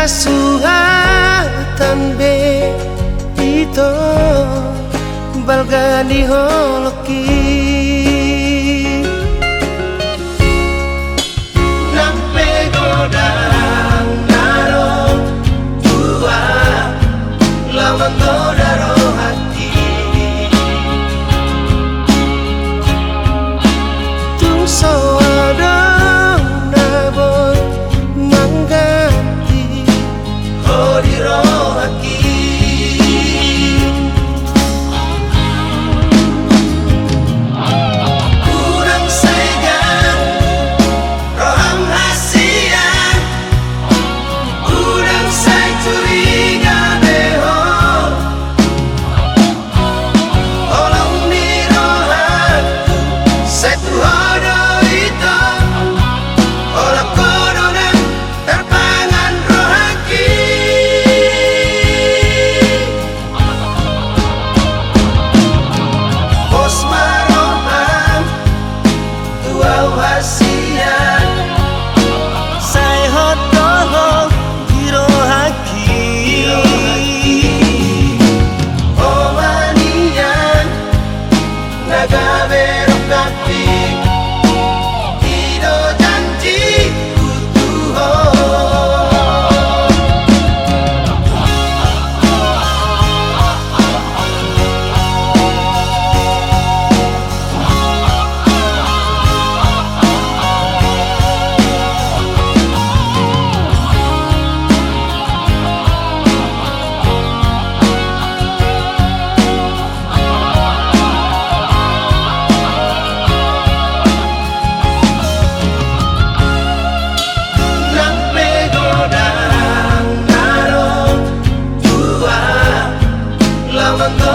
kasuhatan be itu balgani the